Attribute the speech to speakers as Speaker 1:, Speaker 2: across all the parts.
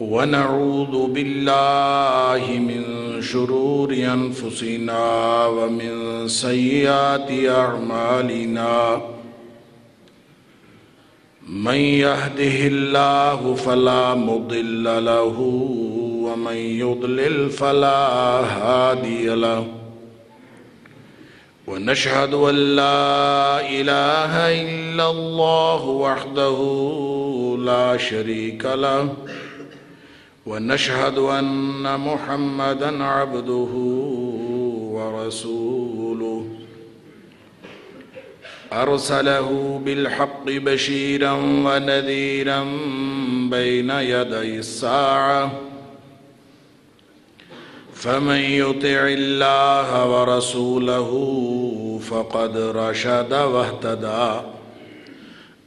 Speaker 1: ونعوذ بالله من شرور أنفسنا ومن سيئات أعمالنا من يهده الله فلا مضل له ومن يضلل فلا هادي له. ونشهد أن لا إله إلا الله وحده لا شريك له. ونشهد أن محمدا عبده ورسوله. أرسله بالحق بشيرا ونذيرا بين يدي الساعة. فمن يطع الله ورسوله فقد رشد واهتدى.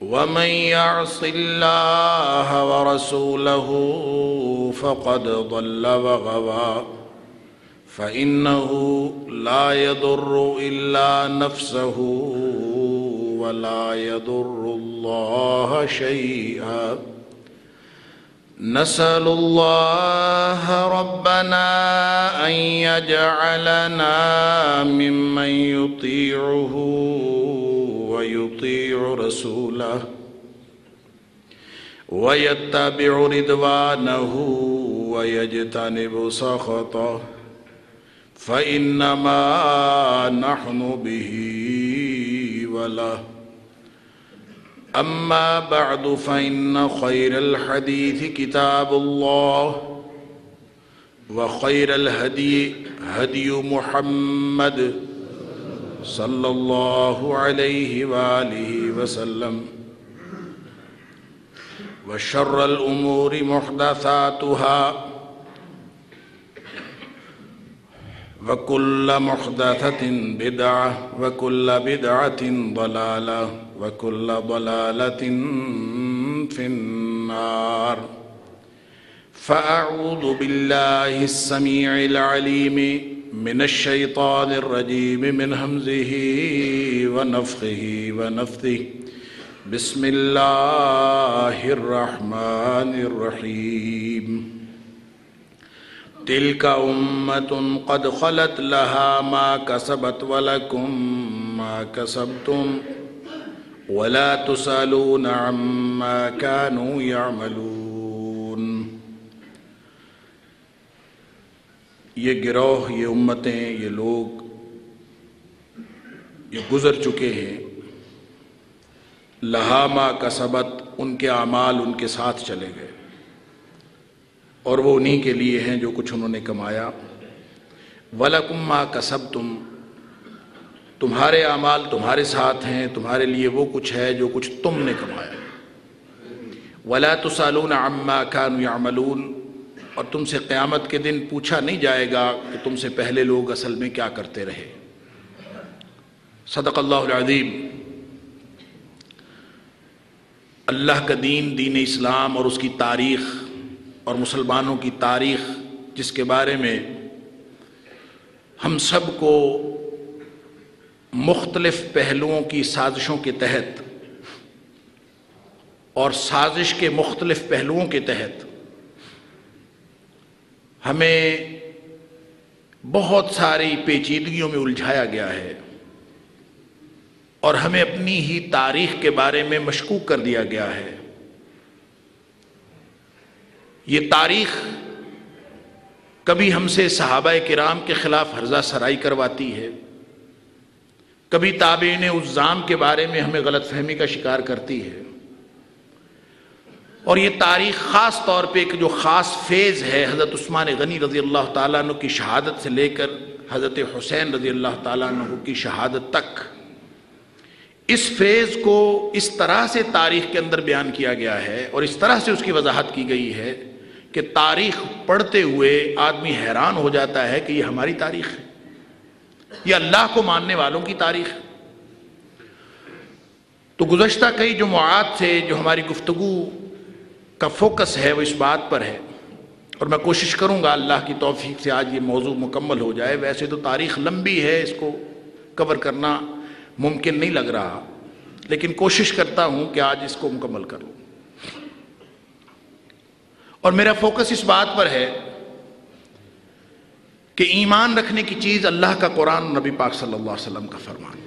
Speaker 1: ومن يعص الله ورسوله فقد ضل وغوى فإنه لا يضر إلا نفسه ولا يضر الله شيئا نسأل الله ربنا أن يجعلنا ممن يطيعه ويطيع رسوله ويتبع رضوانه ويجتنب سخطه فإنما نحن به وله. أما بعد فإن خير الحديث كتاب الله وخير الهدي هدي محمد صلى الله عليه وآله وسلم. وشر الأمور محدثاتها. وكل محدثة بدعة، وكل بدعة ضلالة، وكل ضلالة في النار. فأعوذ بالله السميع العليم. من الشيطان الرجيم من همزه ونفخه ونفثه بسم الله الرحمن الرحيم تلك أمة قد خلت لها ما كسبت ولكم ما كسبتم ولا تسألون عما كانوا يعملون یہ گروہ، یہ امتیں، یہ لوگ یہ گزر چکے ہیں۔ لہامہ کا سبت ان کے اعمال ان کے ساتھ چلے گئے۔ اور وہ انہی کے لیے ہیں جو کچھ انہوں نے کمایا۔ ولاکما کا سب تم تمہارے اعمال تمہارے ساتھ ہیں، تمہارے لیے وہ کچھ ہے جو کچھ تم نے کمایا۔ ولا تسالون عما كانوا يعملون۔ اور تم سے قیامت کے دن پوچھا نہیں جائے گا کہ تم سے پہلے لوگ اصل میں کیا کرتے رہے۔ صدق اللہ العظیم۔ اللہ کا دین دین اسلام اور اس کی تاریخ اور مسلمانوں کی تاریخ، جس کے بارے میں ہم سب کو مختلف پہلوؤں کی سازشوں کے تحت اور سازش کے مختلف پہلوؤں کے تحت ہمیں بہت ساری پیچیدگیوں میں الجھایا گیا ہے اور ہمیں اپنی ہی تاریخ کے بارے میں مشکوک کر دیا گیا ہے۔ یہ تاریخ کبھی ہم سے صحابہ کرام کے خلاف حرزہ سرائی کرواتی ہے۔ کبھی تابعین الزام کے بارے میں ہمیں غلط فہمی کا شکار کرتی ہے۔ اور یہ تاریخ خاص طور پہ ایک جو خاص فیز ہے، حضرت عثمان غنی رضی اللہ تعالیٰ عنہ کی شہادت سے لے کر حضرت حسین رضی اللہ تعالیٰ عنہ کی شہادت تک، اس فیز کو اس طرح سے تاریخ کے اندر بیان کیا گیا ہے اور اس طرح سے اس کی وضاحت کی گئی ہے کہ تاریخ پڑھتے ہوئے آدمی حیران ہو جاتا ہے کہ یہ ہماری تاریخ ہے، یہ اللہ کو ماننے والوں کی تاریخ ہے۔ تو گزشتہ کئی جمعات سے جو ہماری گفتگو کا فوکس ہے، وہ اس بات پر ہے۔ اور میں کوشش کروں گا اللہ کی توفیق سے آج یہ موضوع مکمل ہو جائے۔ ویسے تو تاریخ لمبی ہے، اس کو کور کرنا ممکن نہیں لگ رہا۔ لیکن کوشش کرتا ہوں کہ آج اس کو مکمل کروں اور میرا فوکس اس بات پر ہے کہ ایمان رکھنے کی چیز اللہ کا قرآن نبی پاک صلی اللہ علیہ وسلم کا فرمان۔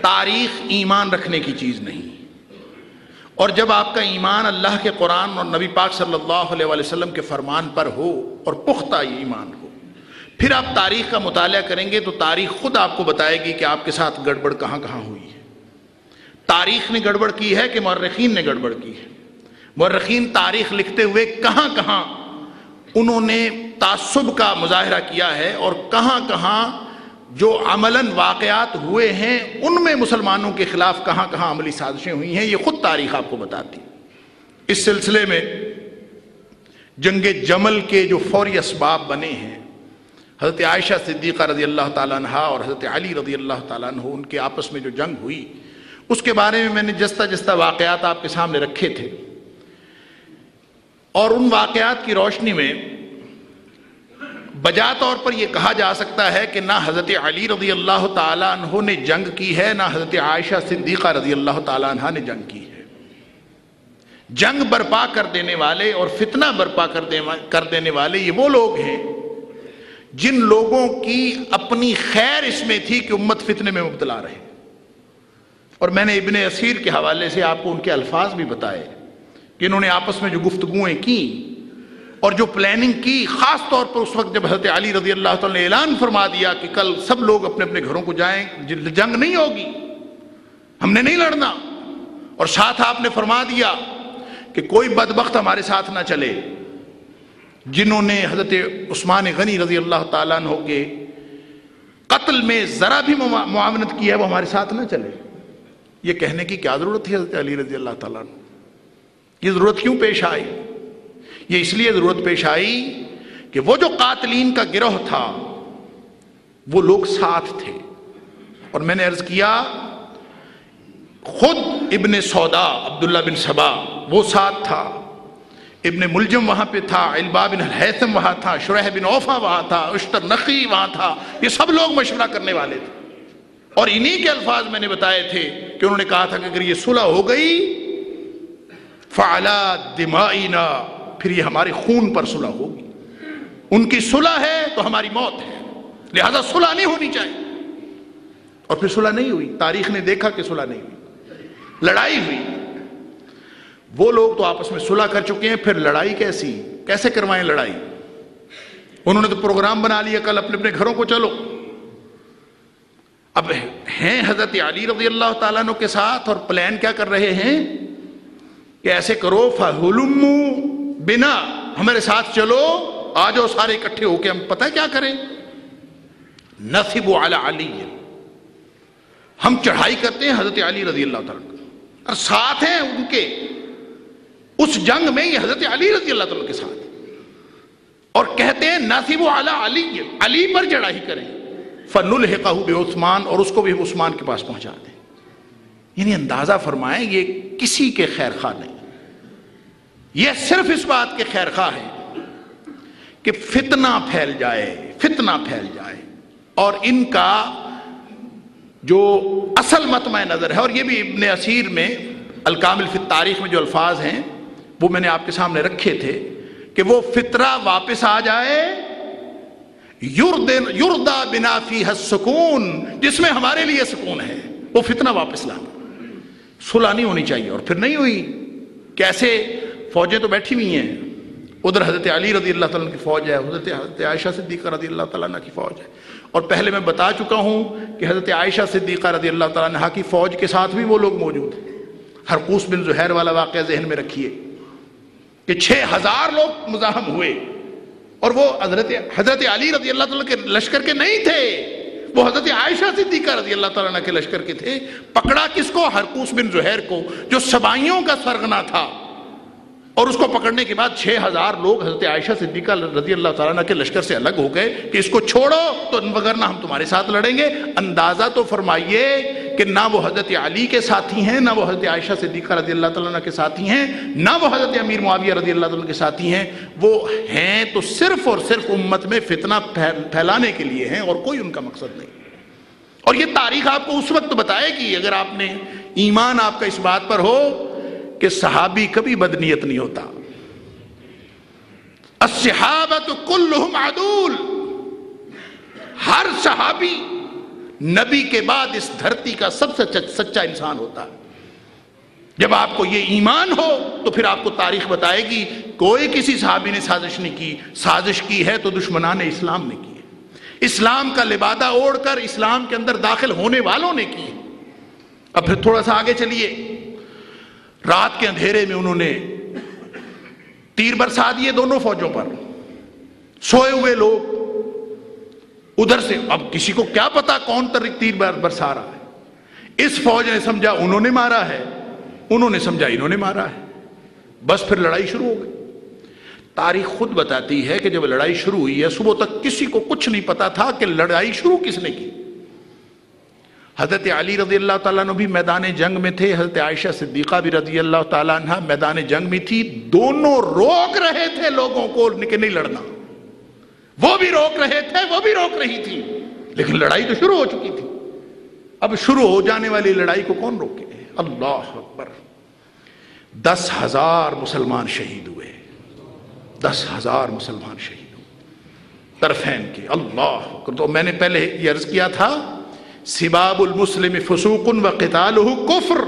Speaker 1: تاریخ ایمان رکھنے کی چیز نہیں۔ اور جب آپ کا ایمان اللہ کے قرآن اور نبی پاک صلی اللہ علیہ وسلم کے فرمان پر ہو اور پختہ ایمان ہو، پھر آپ تاریخ کا مطالعہ کریں گے تو تاریخ خود آپ کو بتائے گی کہ آپ کے ساتھ گڑبڑ کہاں کہاں ہوئی ہے۔ تاریخ نے گڑبڑ کی ہے کہ مورخین نے گڑبڑ کی ہے؟ مورخین تاریخ لکھتے ہوئے کہاں کہاں انہوں نے تعصب کا مظاہرہ کیا ہے اور کہاں کہاں جو عملاً واقعات ہوئے ہیں، ان میں مسلمانوں کے خلاف کہاں کہاں عملی سازشیں ہوئی ہیں، یہ خود تاریخ آپ کو بتاتی اس سلسلے میں جنگ جمل کے جو فوری اسباب بنے ہیں، حضرت عائشہ صدیقہ رضی اللہ تعالیٰ عنہ اور حضرت علی رضی اللہ تعالیٰ عنہ، ان کے آپس میں جو جنگ ہوئی، اس کے بارے میں میں نے جستا جستا واقعات آپ کے سامنے رکھے تھے۔ اور ان واقعات کی روشنی میں بجا طور پر یہ کہا جا سکتا ہے کہ نہ حضرت علی رضی اللہ تعالیٰ عنہ نے جنگ کی ہے، نہ حضرت عائشہ صدیقہ رضی اللہ تعالیٰ عنہ نے جنگ کی ہے۔ جنگ برپا کر دینے والے اور فتنہ برپا کر دینے والے یہ وہ لوگ ہیں جن لوگوں کی اپنی خیر اس میں تھی کہ امت فتنے میں مبتلا رہے۔ اور میں نے ابن اسیر کے حوالے سے آپ کو ان کے الفاظ بھی بتائے کہ انہوں نے آپس میں جو گفتگویں کی اور جو پلاننگ کی، خاص طور پر اس وقت جب حضرت علی رضی اللہ تعالیٰ نے اعلان فرما دیا کہ کل سب لوگ اپنے اپنے گھروں کو جائیں جنگ نہیں ہوگی، ہم نے نہیں لڑنا۔ اور ساتھ آپ نے فرما دیا کہ کوئی بدبخت ہمارے ساتھ نہ چلے۔ جنہوں نے حضرت عثمان غنی رضی اللہ تعالیٰ عنہ کے قتل میں ذرا بھی معاونت کی ہے، وہ ہمارے ساتھ نہ چلے۔ یہ کہنے کی کیا ضرورت تھی حضرت علی رضی اللہ تعالیٰ عنہ؟ یہ ضرورت کیوں پیش آئی؟ یہ اس لیے ضرورت پیش آئی کہ وہ جو قاتلین کا گروہ تھا، وہ لوگ ساتھ تھے۔ اور میں نے عرض کیا، خود ابن سودا، عبداللہ بن سبا، وہ ساتھ تھا۔ ابن ملجم وہاں پہ تھا، علبا بن الحیثم وہاں تھا شرح بن اوفا وہاں تھا، اشتر نقی وہاں تھا۔ یہ سب لوگ مشورہ کرنے والے تھے۔ اور انہی کے الفاظ میں نے بتائے تھے کہ انہوں نے کہا تھا کہ اگر یہ صلح ہو گئی، فعلا دمائنا۔ پھر یہ ہمارے خون پر صلح ہوگی۔ ان کی صلح ہے تو ہماری موت ہے۔ لہذا صلح نہیں ہونی چاہیے۔ اور پھر صلح نہیں ہوئی۔ تاریخ نے دیکھا کہ صلح نہیں ہوئی۔ لڑائی ہوئی۔ وہ لوگ تو آپس میں صلح کر چکے ہیں، پھر لڑائی کیسی؟ کیسے کروائیں لڑائی؟ انہوں نے تو پروگرام بنا لیا، کل اپنے اپنے گھروں کو چلو۔ اب ہیں حضرت علی رضی اللہ تعالیٰ عنہ کے ساتھ اور پلان کیا کر رہے ہیں؟ کہ ایسے کرو فہلم بنا ہمارے ساتھ چلو آ جاؤ سارے اکٹھے ہو کے ہم پتہ کیا کریں؟ نصیب علی ہم چڑھائی کرتے ہیں حضرت علی رضی اللہ تعالیٰ اور ساتھ ہیں ان کے۔ اس جنگ میں یہ حضرت علی رضی اللہ تعالیٰ کے ساتھ۔ اور کہتے ہیں نصیب علی علی۔ پر چڑھائی کریں۔ فن الحقہ بے عثمان اور اس کو بھی عثمان کے پاس پہنچا دیں یعنی اندازہ فرمائیں، یہ کسی کے خیر خواہ نہیں۔ یہ صرف اس بات کے خیر خواہ ہے کہ فتنہ پھیل جائے، فتنہ پھیل جائے۔ اور ان کا جو اصل متمع نظر ہے، اور یہ بھی ابن اسیر میں الکامل فی تاریخ میں جو الفاظ ہیں، وہ میں نے آپ کے سامنے رکھے تھے کہ وہ فطرہ واپس آ جائے۔ یوردا بنا فی سکون جس میں ہمارے لیے سکون ہے، وہ فتنہ واپس لانا۔ صلح نہیں ہونی چاہیے، اور پھر نہیں ہوئی۔ کیسے فوجیں تو بیٹھی ہوئی ہیں۔ ادھر حضرت علی رضی اللہ تعالیٰ کی فوج ہے، حضرت حضرت عائشہ صدیقہ رضی اللہ تعالیٰ کی فوج ہے۔ اور پہلے میں بتا چکا ہوں کہ حضرت عائشہ صدیقہ رضی اللہ تعالیٰ کی فوج کے ساتھ بھی وہ لوگ موجود ہیں۔ ہرقوس بن زہیر والا واقعہ ذہن میں رکھیے کہ چھ ہزار لوگ مزاحم ہوئے۔ اور وہ حضرت حضرت علی رضی اللہ تعالیٰ کے لشکر کے نہیں تھے۔ وہ حضرت عائشہ صدیقہ رضی اللہ تعالیٰ کے لشکر کے تھے۔ پکڑا کس کو؟ ہرقوس بن زہیر کو، جو سبائیوں کا سرگنا تھا۔ اور اس کو پکڑنے کے بعد چھ ہزار لوگ حضرت عائشہ صدیقہ رضی اللہ تعالیٰ کے لشکر سے الگ ہو گئے کہ اس کو چھوڑو تو وغیرہ ہم تمہارے ساتھ لڑیں گے۔ اندازہ تو فرمائیے کہ نہ وہ حضرت علی کے ساتھی ہیں، نہ وہ حضرت عائشہ صدیقہ رضی اللہ تعالیٰ کے ساتھی ہیں، نہ وہ حضرت امیر معاویہ رضی اللہ تعالیٰ کے ساتھی ہیں۔ وہ ہیں تو صرف اور صرف امت میں فتنہ پھیلانے کے لیے ہیں اور کوئی ان کا مقصد نہیں۔ اور یہ تاریخ آپ کو اس وقت بتائے گی اگر آپ نے ایمان آپ کا اس بات پر ہو کہ صحابی کبھی بدنیت نہیں ہوتا۔ الصحابت کلہم عدول۔ ہر صحابی نبی کے بعد اس دھرتی کا سب سے سچا انسان ہوتا۔ ہے جب آپ کو یہ ایمان ہو تو پھر آپ کو تاریخ بتائے گی، کوئی کسی صحابی نے سازش نہیں کی۔ سازش کی ہے تو دشمنان اسلام نے کی۔ ہے اسلام کا لبادہ اوڑھ کر اسلام کے اندر داخل ہونے والوں نے کی۔ اب پھر تھوڑا سا آگے چلیے۔ رات کے اندھیرے میں انہوں نے تیر برسا دیے دونوں فوجوں پر۔ سوئے ہوئے لوگ ادھر سے، اب کسی کو کیا پتا کون تیر برسا رہا ہے۔ اس فوج نے سمجھا انہوں نے مارا ہے، انہوں نے سمجھا انہوں نے مارا ہے۔ بس پھر لڑائی شروع ہو گئی۔ تاریخ خود بتاتی ہے کہ جب لڑائی شروع ہوئی ہے، صبح تک کسی کو کچھ نہیں پتا تھا کہ لڑائی شروع کس نے کی۔ حضرت علی رضی اللہ تعالیٰ نے بھی میدان جنگ میں تھے، حضرت عائشہ صدیقہ بھی رضی اللہ تعالیٰ عنہ میدان جنگ میں تھی۔ دونوں روک رہے تھے لوگوں کو کہ نہیں لڑنا۔ وہ بھی روک رہے تھے، وہ بھی روک رہی تھی۔ لیکن لڑائی تو شروع ہو چکی تھی۔ اب شروع ہو جانے والی لڑائی کو کون روکے؟ اللہ اکبر۔ دس ہزار مسلمان شہید ہوئے۔ دس ہزار مسلمان شہید ہوئے۔ طرفین کے۔ اللہ تو میں نے پہلے یہ عرض کیا تھا سباب المسلم فسوق و قتال کفر۔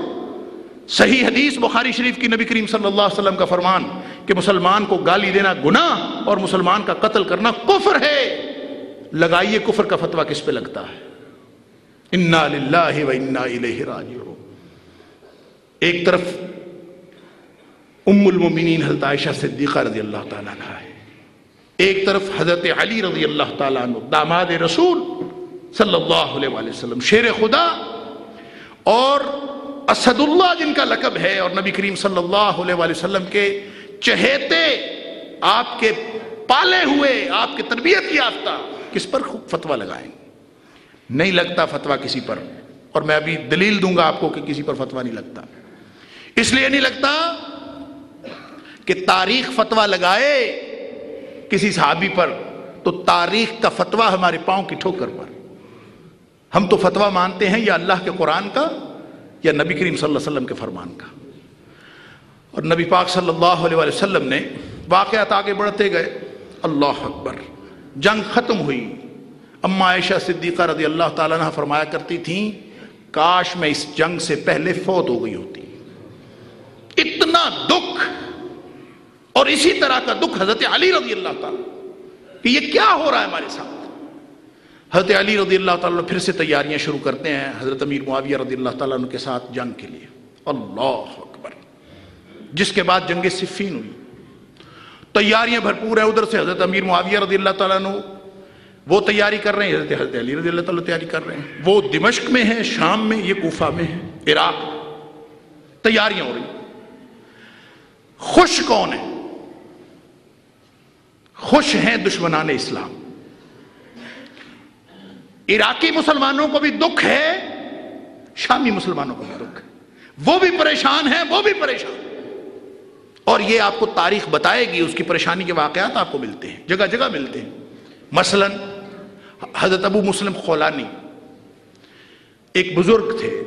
Speaker 1: صحیح حدیث بخاری شریف کی نبی کریم صلی اللہ علیہ وسلم کا فرمان کہ مسلمان کو گالی دینا گناہ اور مسلمان کا قتل کرنا کفر ہے۔ لگائیے کفر کا فتویٰ کس پہ لگتا ہے؟ انا للہ و انا الیہ راجعون۔ ایک طرف ام المومنین حضرت عائشہ صدیقہ رضی اللہ تعالیٰ عنہ ہے۔ ایک طرف حضرت علی رضی اللہ تعالیٰ عنہ، داماد رسول۔ صلی اللہ علیہ وسلم. شیر خدا اور اسد اللہ جن کا لقب ہے اور نبی کریم صلی اللہ علیہ وسلم کے چہیتے آپ کے پالے ہوئے، آپ کے تربیت یافتہ کس پر فتوا لگائیں؟ نہیں لگتا فتوا کسی پر، اور میں ابھی دلیل دوں گا آپ کو کہ کسی پر فتوا نہیں لگتا۔ اس لیے نہیں لگتا کہ تاریخ فتوا لگائے کسی صحابی پر، تو تاریخ کا فتوا ہمارے پاؤں کی ٹھوکر پر۔ ہم تو فتوا مانتے ہیں یا اللہ کے قرآن کا یا نبی کریم صلی اللہ علیہ وسلم کے فرمان کا۔ اور نبی پاک صلی اللہ علیہ وسلم نے واقعات آگے بڑھتے گئے۔ اللہ اکبر، جنگ ختم ہوئی۔ اما عائشہ صدیقہ رضی اللہ تعالیٰ عنہ فرمایا کرتی تھیں، کاش میں اس جنگ سے پہلے فوت ہو گئی ہوتی۔ اتنا دکھ۔ اور اسی طرح کا دکھ حضرت علی رضی اللہ تعالیٰ۔ کہ یہ کیا ہو رہا ہے ہمارے ساتھ حضرت علی رضی اللہ تعالیٰ پھر سے تیاریاں شروع کرتے ہیں، حضرت امیر معاویہ رضی اللہ تعالیٰ کے ساتھ جنگ کے لیے۔ اللہ اکبر۔ جس کے بعد جنگ صفین ہوئی۔ تیاریاں بھرپور ہیں ادھر سے، حضرت امیر معاویہ رضی اللہ تعالیٰ وہ تیاری کر رہے ہیں، حضرت حضرت علی رضی اللہ تعالیٰ تیاری کر رہے ہیں۔ وہ دمشق میں ہیں، شام میں، یہ کوفہ میں ہے عراق۔ تیاریاں ہو رہی خوش کون ہے خوش ہیں دشمنان اسلام۔ عراقی مسلمانوں کو بھی دکھ ہے، شامی مسلمانوں کو بھی دکھ ہے۔ وہ بھی پریشان ہیں، وہ بھی پریشان۔ اور یہ آپ کو تاریخ بتائے گی، اس کی پریشانی کے واقعات آپ کو ملتے ہیں، جگہ جگہ ملتے ہیں۔ مثلا، حضرت ابو مسلم خولانی ایک بزرگ تھے۔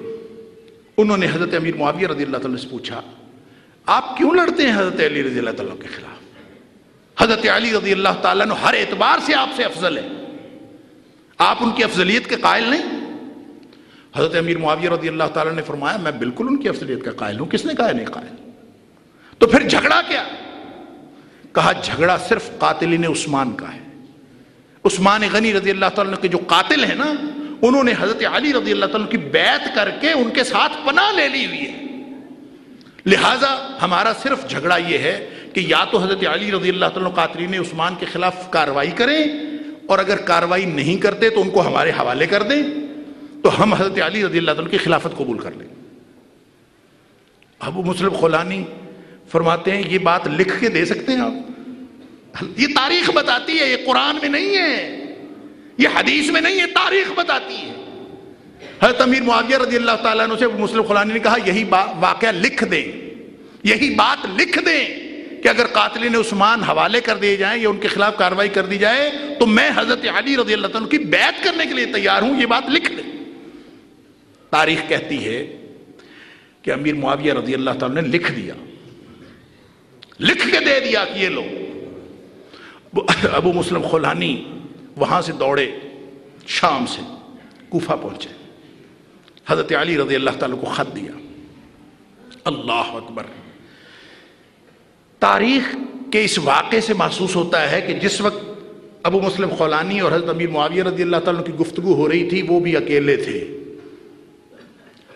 Speaker 1: انہوں نے حضرت امیر معاویہ رضی اللہ تعالیٰ سے پوچھا، آپ کیوں لڑتے ہیں حضرت علی رضی اللہ تعالیٰ کے خلاف؟ حضرت علی رضی اللہ تعالیٰ ہر اعتبار سے آپ سے افضل ہے آپ ان کی افضلیت کے قائل نہیں؟ حضرت امیر معاویہ رضی اللہ تعالیٰ نے فرمایا، میں بالکل ان کی افضلیت کا قائل ہوں۔ کس نے کہا نہیں قائل؟ تو پھر جھگڑا کیا؟ کہا، جھگڑا صرف قاتلین عثمان کا ہے۔ عثمان غنی رضی اللہ تعالیٰ کے جو قاتل ہیں نا، انہوں نے حضرت علی رضی اللہ تعالیٰ کی بیعت کر کے ان کے ساتھ پناہ لے لی ہوئی ہے۔ لہٰذا ہمارا صرف جھگڑا یہ ہے کہ یا تو حضرت علی رضی اللہ تعالیٰ قاتلین عثمان کے خلاف کاروائی کریں اور اگر کاروائی نہیں کرتے تو ان کو ہمارے حوالے کر دیں تو ہم حضرت علی رضی اللہ عنہ کی خلافت قبول کر لیں۔ ابو مسلم خولانی فرماتے ہیں، یہ بات لکھ کے دے سکتے ہیں آپ؟ یہ تاریخ بتاتی ہے، یہ قرآن میں نہیں ہے، یہ حدیث میں نہیں ہے، تاریخ بتاتی ہے۔ حضرت امیر معاویہ رضی اللہ تعالیٰ عنہ سے مسلم خلانی نے کہا، یہی واقعہ لکھ دیں، یہی بات لکھ دیں۔ کہ اگر قاتلین عثمان حوالے کر دیے جائیں یا ان کے خلاف کاروائی کر دی جائے، تو میں حضرت علی رضی اللہ تعالیٰ کی بیعت کرنے کے لیے تیار ہوں، یہ بات لکھ دیں تاریخ کہتی ہے کہ امیر معاویہ رضی اللہ تعالیٰ نے لکھ دیا۔ لکھ کے دے دیا کہ یہ لو ابو مسلم خلانی وہاں سے دوڑے، شام سے کوفہ پہنچے۔ حضرت علی رضی اللہ تعالیٰ کو خط دیا۔ اللہ اکبر۔ تاریخ کے اس واقعے سے محسوس ہوتا ہے کہ جس وقت ابو مسلم خولانی اور حضرت امیر معاویہ رضی اللہ تعالیٰ کی گفتگو ہو رہی تھی، وہ بھی اکیلے تھے۔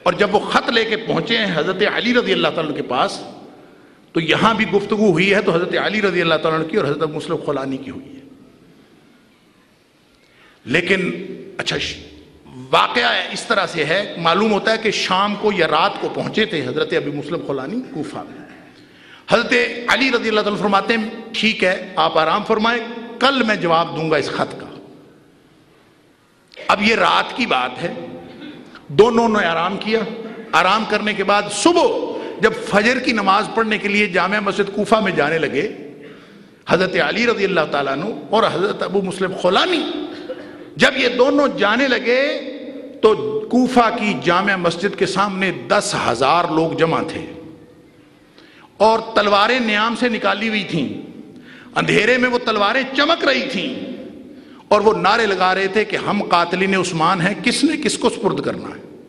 Speaker 1: اور جب وہ خط لے کے پہنچے ہیں حضرت علی رضی اللہ تعالیٰ کے پاس، تو یہاں بھی گفتگو ہوئی ہے تو حضرت علی رضی اللہ تعالیٰ کی اور حضرت مسلم خلانی کی ہوئی ہے۔ لیکن اچھا واقعہ اس طرح سے ہے، معلوم ہوتا ہے کہ شام کو یا رات کو پہنچے تھے حضرت ابی مسلم خلانی کوفہ میں۔ حضرت علی رضی اللہ تعالیٰ فرماتے ہیں، ٹھیک ہے، آپ آرام فرمائیں، کل میں جواب دوں گا اس خط کا۔ اب یہ رات کی بات ہے، دونوں نے آرام کیا۔ آرام کرنے کے بعد صبح جب فجر کی نماز پڑھنے کے لیے جامع مسجد کوفہ میں جانے لگے، حضرت علی رضی اللہ تعالیٰ عنہ اور حضرت ابو مسلم خولانی، جب یہ دونوں جانے لگے تو کوفہ کی جامع مسجد کے سامنے دس ہزار لوگ جمع تھے۔ اور تلواریں نیام سے نکالی ہوئی تھیں۔ اندھیرے میں وہ تلواریں چمک رہی تھیں۔ اور وہ نعرے لگا رہے تھے کہ ہم قاتلین عثمان ہیں، کس نے کس کو سپرد کرنا ہے؟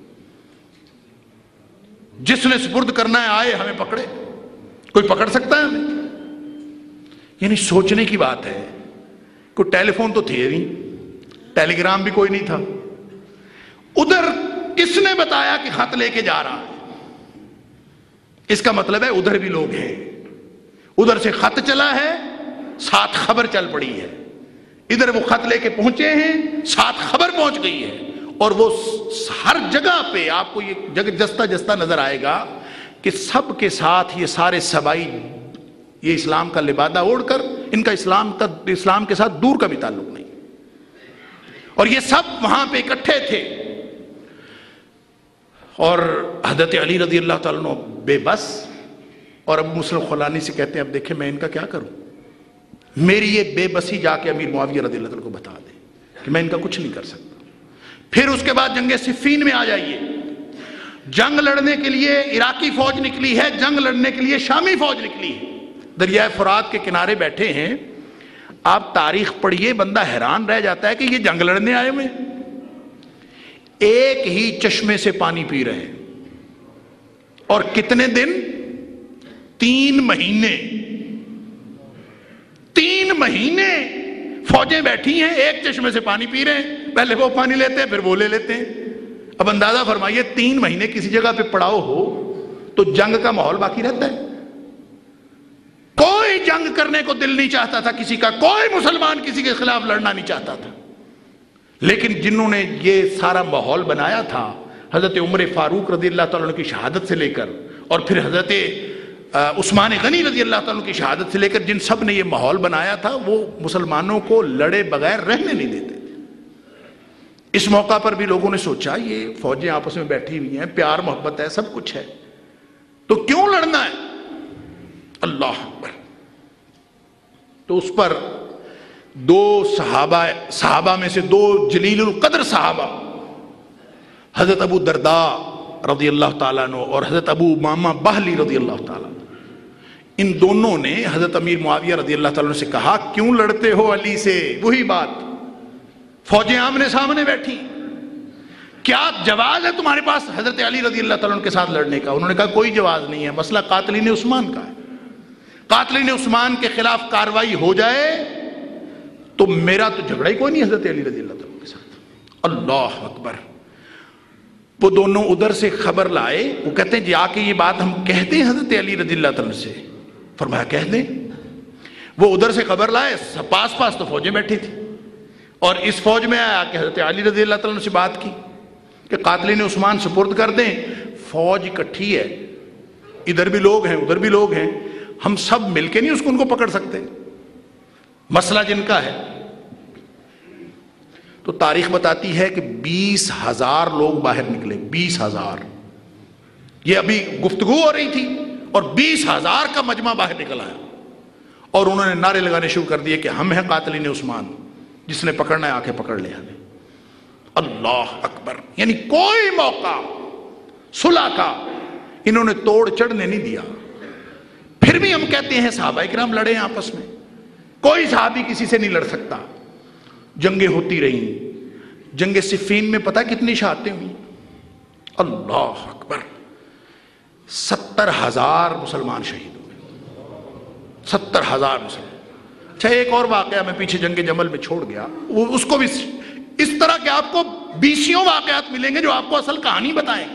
Speaker 1: جس نے سپرد کرنا ہے، آئے ہمیں پکڑے۔ کوئی پکڑ سکتا ہے ہمیں؟ یعنی سوچنے کی بات ہے۔ کوئی ٹیلی فون تو تھے نہیں۔ ٹیلی گرام بھی کوئی نہیں تھا۔ ادھر کس نے بتایا کہ خط لے کے جا رہا ہے۔ اس کا مطلب ہے ادھر بھی لوگ ہیں۔ ادھر سے خط چلا ہے، ساتھ خبر چل پڑی ہے۔ ادھر وہ خط لے کے پہنچے ہیں، ساتھ خبر پہنچ گئی ہے۔ اور وہ ہر جگہ پہ آپ کو یہ جگہ جستا جستا نظر آئے گا کہ سب کے ساتھ یہ سارے سبائی، یہ اسلام کا لبادہ اوڑھ کر، ان کا اسلام کا اسلام کے ساتھ دور کا بھی تعلق نہیں۔ اور یہ سب وہاں پہ اکٹھے تھے۔ اور حضرت علی رضی اللہ تعالیٰ بے بس اور اب مسلم خلانی سے کہتے ہیں، اب دیکھیں میں ان کا کیا کروں؟ میری یہ بے بسی جا کے امیر معاویہ رضی اللہ تعالیٰ کو بتا دے کہ میں ان کا کچھ نہیں کر سکتا۔ پھر اس کے بعد جنگ صفین میں آ جائیے۔ جنگ لڑنے کے لیے عراقی فوج نکلی ہے، جنگ لڑنے کے لیے شامی فوج نکلی ہے۔ دریائے فرات کے کنارے بیٹھے ہیں۔ آپ تاریخ پڑھیے، بندہ حیران رہ جاتا ہے کہ یہ جنگ لڑنے آئے ہوئے ایک ہی چشمے سے پانی پی رہے ہیں۔ اور کتنے دن؟ تین مہینے۔ تین مہینے فوجیں بیٹھی ہیں، ایک چشمے سے پانی پی رہے ہیں۔ پہلے وہ پانی لیتے ہیں پھر وہ لے لیتے ہیں۔ اب اندازہ فرمائیے، تین مہینے کسی جگہ پہ پڑاؤ ہو تو جنگ کا ماحول باقی رہتا ہے۔ کوئی جنگ کرنے کو دل نہیں چاہتا تھا کسی کا، کوئی مسلمان کسی کے خلاف لڑنا نہیں چاہتا تھا۔ لیکن جنہوں نے یہ سارا ماحول بنایا تھا، حضرت عمر فاروق رضی اللہ تعالیٰ کی شہادت سے لے کر، اور پھر حضرت عثمان غنی رضی اللہ تعالیٰ کی شہادت سے لے کر جن سب نے یہ ماحول بنایا تھا، وہ مسلمانوں کو لڑے بغیر رہنے نہیں دیتے۔ تھے اس موقع پر بھی لوگوں نے سوچا، یہ فوجیں آپس میں بیٹھی ہوئی ہیں، پیار، محبت ہے، سب کچھ ہے۔ تو کیوں لڑنا ہے؟ اللہ اکبر۔ تو اس پر دو صحابہ صحابہ میں سے دو جلیل القدر صحابہ۔ حضرت ابو دردا رضی اللہ تعالیٰ عنہ اور حضرت ابو ماما بہلی رضی اللہ تعالیٰ ان دونوں نے حضرت امیر معاویہ رضی اللہ تعالیٰ عنہ سے کہا، کیوں لڑتے ہو علی سے؟ وہی بات۔ فوجیں آمنے سامنے بیٹھی۔ کیا جواز ہے تمہارے پاس حضرت علی رضی اللہ تعالیٰ عنہ کے ساتھ لڑنے کا؟ انہوں نے کہا، کوئی جواز نہیں ہے، مسئلہ قاتلین عثمان کا ہے۔ قاتلین عثمان کے خلاف کاروائی ہو جائے تو میرا تو جھگڑا ہی کوئی نہیں حضرت علی رضی اللہ تعالیٰ کے ساتھ۔ اللہ اکبر۔ وہ دونوں ادھر سے خبر لائے، وہ کہتے ہیں جی آ کے یہ بات ہم کہتے ہیں حضرت علی رضی اللہ تعالیٰ سے۔ فرمایا، کہہ دیں۔ وہ ادھر سے خبر لائے، پاس پاس تو فوجیں بیٹھی تھی اور اس فوج میں آیا کہ حضرت علی رضی اللہ تعالیٰ سے بات کی کہ قاتلین عثمان سپرد کر دیں۔ فوج اکٹھی ہے۔ ادھر بھی لوگ ہیں، ادھر بھی لوگ ہیں۔ ہم سب مل کے نہیں اس کو، ان کو پکڑ سکتے۔ مسئلہ جن کا ہے، تو تاریخ بتاتی ہے کہ بیس ہزار لوگ باہر نکلے، بیس ہزار۔ یہ ابھی گفتگو ہو رہی تھی اور بیس ہزار کا مجمع باہر نکل آیا۔ اور انہوں نے نعرے لگانے شروع کر دیے کہ ہم ہیں قاتلین عثمان، جس نے پکڑنا ہے آ کے پکڑ لیا اللہ اکبر یعنی کوئی موقع، صلح کا انہوں نے توڑ چڑھنے نہیں دیا۔ پھر بھی ہم کہتے ہیں صحابہ کرام لڑے ہیں آپس میں۔ کوئی صحابی کسی سے نہیں لڑ سکتا۔ جنگیں ہوتی رہیں۔ جنگ صفین میں پتہ کتنی شہادتیں ہوئی اللہ اکبر۔ ستر ہزار مسلمان شہید ہوئے۔ ستر ہزار مسلمان۔ اچھا ایک اور واقعہ میں پیچھے جنگ جمل میں چھوڑ گیا۔ وہ اس کو بھی اس طرح کے آپ کو بیسیوں واقعات ملیں گے جو آپ کو اصل کہانی بتائیں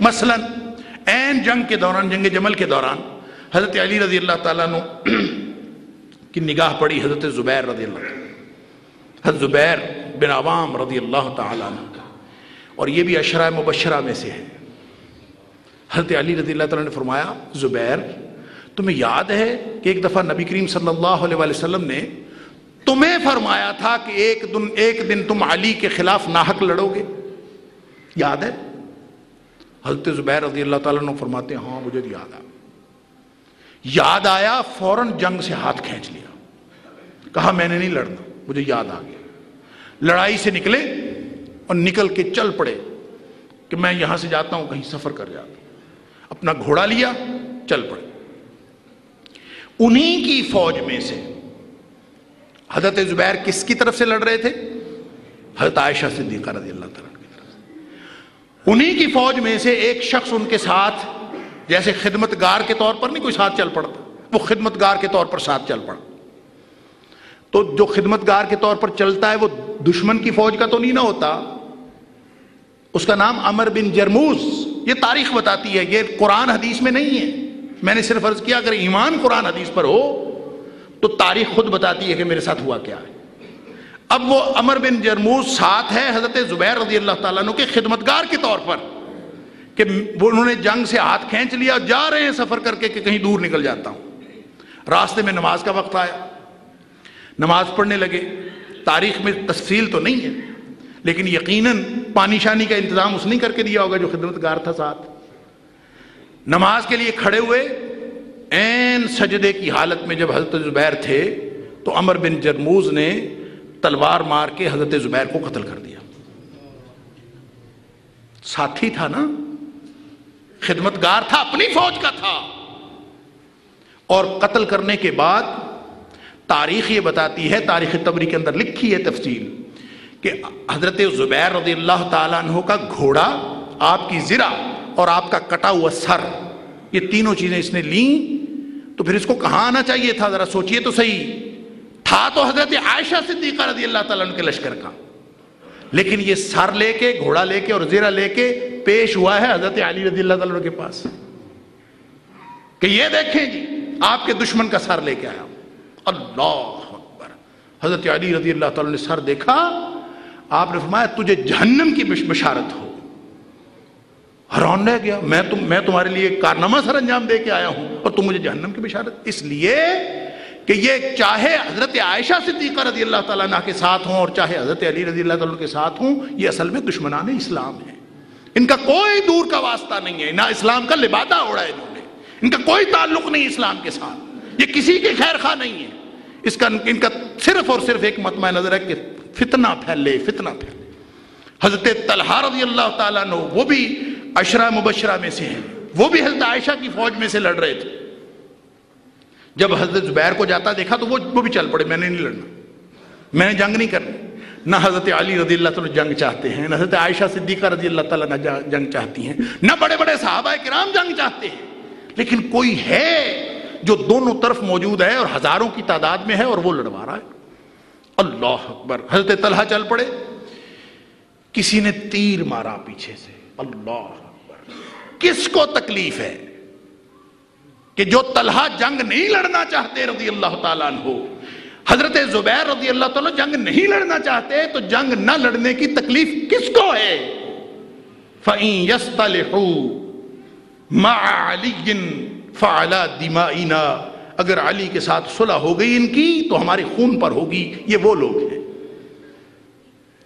Speaker 1: مثلا این جنگ کے دوران، جنگ جمل کے دوران، حضرت علی رضی اللہ تعالیٰ نے کی نگاہ پڑی حضرت زبیر رضی اللہ حضرت زبیر بن عوام رضی اللہ تعالیٰ اور یہ بھی اشرا مبشرہ میں سے ہے۔ حضرت علی رضی اللہ تعالیٰ نے فرمایا، زبیر، تمہیں یاد ہے کہ ایک دفعہ نبی کریم صلی اللہ علیہ وسلم نے تمہیں فرمایا تھا کہ ایک دن ایک دن تم علی کے خلاف ناحق لڑو گے؟ یاد ہے؟ حضرت زبیر رضی اللہ تعالیٰ نے فرماتے ہیں ہاں مجھے یاد آیا یاد آیا فوراً جنگ سے ہاتھ کھینچ لیا۔ کہا میں نے نہیں لڑنا، مجھے یاد آ گیا۔ لڑائی سے نکلے اور نکل کے چل پڑے کہ میں یہاں سے جاتا ہوں، کہیں سفر کر جاتا ہوں۔ اپنا گھوڑا لیا، چل پڑے۔ انہی کی فوج میں سے حضرت زبیر کس کی طرف سے لڑ رہے تھے؟ حضرت عائشہ صدیقہ رضی اللہ تعالیٰ کی طرف سے۔ انہی کی فوج میں سے ایک شخص ان کے ساتھ جیسے خدمت گار کے طور پر نہیں کوئی ساتھ چل پڑتا، وہ خدمت گار کے طور پر ساتھ چل پڑا۔ تو جو خدمت گار کے طور پر چلتا ہے، وہ دشمن کی فوج کا تو نہیں نہ ہوتا۔ اس کا نام امر بن جرموز، یہ تاریخ بتاتی ہے۔ یہ قرآن حدیث میں نہیں ہے۔ میں نے صرف عرض کیا، اگر ایمان قرآن حدیث پر ہو، تو تاریخ خود بتاتی ہے کہ میرے ساتھ ہوا کیا ہے۔ اب وہ امر بن جرموز ساتھ ہے، حضرت زبیر رضی اللہ تعالیٰ عنہ کے خدمتگار کے طور پر۔ کہ وہ انہوں نے جنگ سے ہاتھ کھینچ لیا، جا رہے ہیں سفر کر کے کہ کہیں دور نکل جاتا ہوں۔ راستے میں نماز کا وقت آیا۔ نماز پڑھنے لگے۔ تاریخ میں تفصیل تو نہیں ہے، لیکن یقیناً پانی شانی کا انتظام اس نے کر کے دیا ہوگا جو خدمت گار تھا ساتھ۔ نماز کے لیے کھڑے ہوئے این سجدے کی حالت میں جب حضرت زبیر تھے، تو امر بن جرموز نے تلوار مار کے حضرت زبیر کو قتل کر دیا۔ ساتھی تھا نا؟ خدمت گار تھا، اپنی فوج کا تھا۔ اور قتل کرنے کے بعد تاریخ یہ بتاتی ہے، تاریخ تبری کے اندر لکھی ہے تفصیل کہ حضرت زبیر رضی اللہ تعالیٰ عنہ کا گھوڑا، آپ کی زرا اور آپ کا کٹا ہوا سر، یہ تینوں چیزیں اس نے لیں۔ تو پھر اس کو کہاں آنا چاہیے تھا؟ ذرا سوچئے تو صحیح۔ تھا تو حضرت عائشہ صدیقہ رضی اللہ تعالیٰ عنہ کے لشکر کا۔ لیکن یہ سر لے کے، گھوڑا لے کے اور زیرہ لے کے پیش ہوا ہے حضرت علی رضی اللہ تعالیٰ کے پاس کہ یہ دیکھیں جی آپ کے دشمن کا سر لے کے آیا اللہ اکبر۔ حضرت علی رضی اللہ تعالیٰ نے سر دیکھا، آپ نے فرمایا، تجھے جہنم کی بشارت ہو۔ حیران رہ گیا۔ میں تم میں تمہارے لیے کارنامہ سر انجام دے کے آیا ہوں، اور تم مجھے جہنم کی بشارت۔ اس لیے کہ یہ چاہے حضرت عائشہ صدیقہ رضی اللہ تعالیٰ عنہ کے ساتھ ہوں، اور چاہے حضرت علی رضی اللہ تعالیٰ کے ساتھ ہوں، یہ اصل میں دشمنان اسلام ہیں۔ ان کا کوئی دور کا واسطہ نہیں ہے، نہ اسلام کا لبادہ اڑا ہے انہوں نے۔ ان کا کوئی تعلق نہیں اسلام کے ساتھ۔ یہ کسی کے خیر خواہ نہیں ہے۔ اس کا ان کا صرف اور صرف ایک متمع نظر ہے کہ فتنہ پھیلے فتنہ پھیلے۔ حضرت طلحہ رضی اللہ تعالیٰ نے وہ بھی اشرا مبشرہ میں سے ہیں۔ وہ بھی حضرت عائشہ کی فوج میں سے لڑ رہے تھے۔ جب حضرت زبیر کو جاتا دیکھا تو وہ بھی چل پڑے، میں نے نہیں لڑنا۔ میں نے جنگ نہیں کرنی۔ نہ حضرت علی رضی اللہ تعالیٰ جنگ چاہتے ہیں، نہ حضرت عائشہ صدیقہ رضی اللہ تعالیٰ نہ جنگ چاہتی ہیں، نہ بڑے بڑے صحابہ کرام جنگ چاہتے ہیں۔ لیکن کوئی ہے جو دونوں طرف موجود ہے اور ہزاروں کی تعداد میں ہے اور وہ لڑوا رہا ہے؟ اللہ اکبر۔ حضرت طلحہ چل پڑے۔ کسی نے تیر مارا پیچھے سے۔ اللہ اکبر۔ کس کو تکلیف ہے کہ جو طلحہ جنگ نہیں لڑنا چاہتے رضی اللہ تعالیٰ عنہ حضرت زبیر رضی اللہ تعالیٰ جنگ نہیں لڑنا چاہتے، تو جنگ نہ لڑنے کی تکلیف کس کو ہے؟ فَإِن يَسْتَلِحُوا مَعَ عَلِيٍ فَعَلَى دِمَائِنَا۔ اگر علی کے ساتھ صلح ہو گئی ان کی، تو ہمارے خون پر ہوگی۔ یہ وہ لوگ ہیں۔